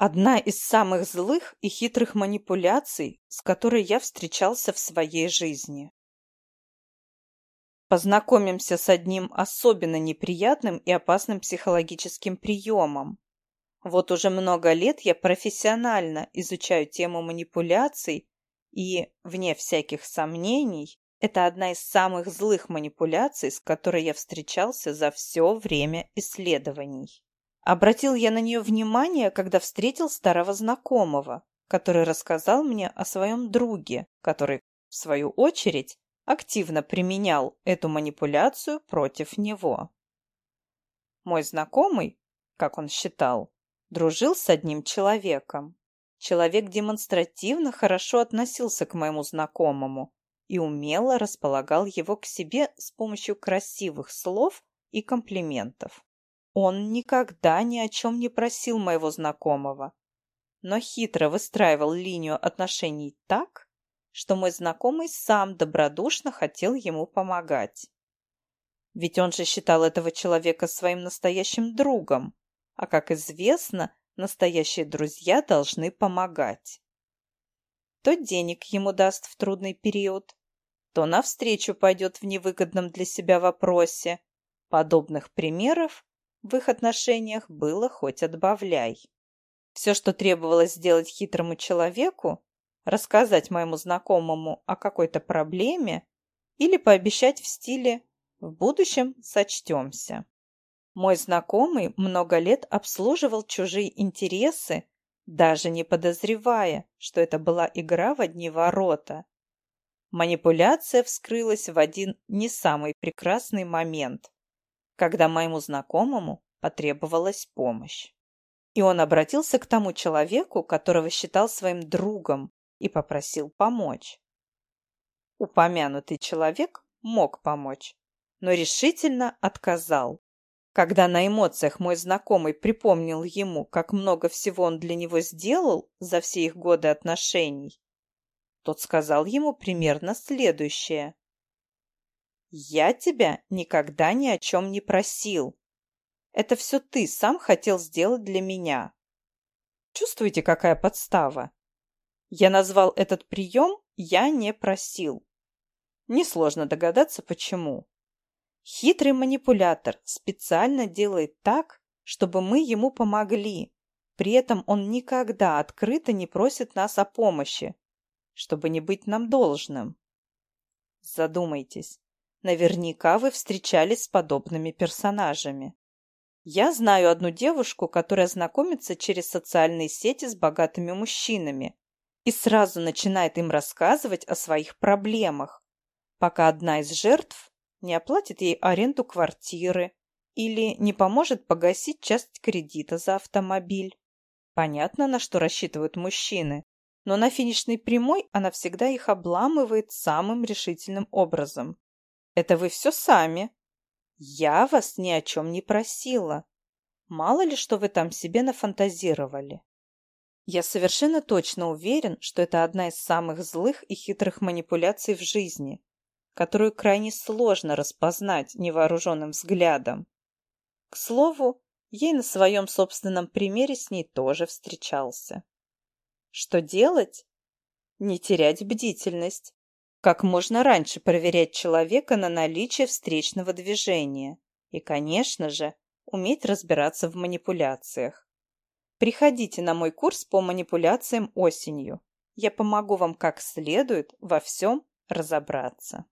Одна из самых злых и хитрых манипуляций, с которой я встречался в своей жизни. Познакомимся с одним особенно неприятным и опасным психологическим приемом. Вот уже много лет я профессионально изучаю тему манипуляций, и, вне всяких сомнений, это одна из самых злых манипуляций, с которой я встречался за все время исследований. Обратил я на нее внимание, когда встретил старого знакомого, который рассказал мне о своем друге, который, в свою очередь, активно применял эту манипуляцию против него. Мой знакомый, как он считал, дружил с одним человеком. Человек демонстративно хорошо относился к моему знакомому и умело располагал его к себе с помощью красивых слов и комплиментов. Он никогда ни о чем не просил моего знакомого, но хитро выстраивал линию отношений так, что мой знакомый сам добродушно хотел ему помогать. Ведь он же считал этого человека своим настоящим другом, а, как известно, настоящие друзья должны помогать. То денег ему даст в трудный период, то навстречу пойдет в невыгодном для себя вопросе. Подобных примеров в их отношениях было хоть отбавляй. Все, что требовалось сделать хитрому человеку, рассказать моему знакомому о какой-то проблеме или пообещать в стиле «в будущем сочтемся». Мой знакомый много лет обслуживал чужие интересы, даже не подозревая, что это была игра в одни ворота. Манипуляция вскрылась в один не самый прекрасный момент, когда моему знакомому потребовалась помощь. И он обратился к тому человеку, которого считал своим другом, и попросил помочь. Упомянутый человек мог помочь, но решительно отказал. Когда на эмоциях мой знакомый припомнил ему, как много всего он для него сделал за все их годы отношений, тот сказал ему примерно следующее. «Я тебя никогда ни о чем не просил. Это все ты сам хотел сделать для меня. Чувствуете, какая подстава? Я назвал этот прием «я не просил». Несложно догадаться, почему. Хитрый манипулятор специально делает так, чтобы мы ему помогли. При этом он никогда открыто не просит нас о помощи, чтобы не быть нам должным. Задумайтесь. Наверняка вы встречались с подобными персонажами. Я знаю одну девушку, которая знакомится через социальные сети с богатыми мужчинами, и сразу начинает им рассказывать о своих проблемах, пока одна из жертв не оплатит ей аренду квартиры или не поможет погасить часть кредита за автомобиль. Понятно, на что рассчитывают мужчины, но на финишной прямой она всегда их обламывает самым решительным образом. Это вы все сами. Я вас ни о чем не просила. Мало ли, что вы там себе нафантазировали. Я совершенно точно уверен, что это одна из самых злых и хитрых манипуляций в жизни, которую крайне сложно распознать невооруженным взглядом. К слову, ей на своем собственном примере с ней тоже встречался. Что делать? Не терять бдительность. Как можно раньше проверять человека на наличие встречного движения. И, конечно же, уметь разбираться в манипуляциях. Приходите на мой курс по манипуляциям осенью. Я помогу вам как следует во всем разобраться.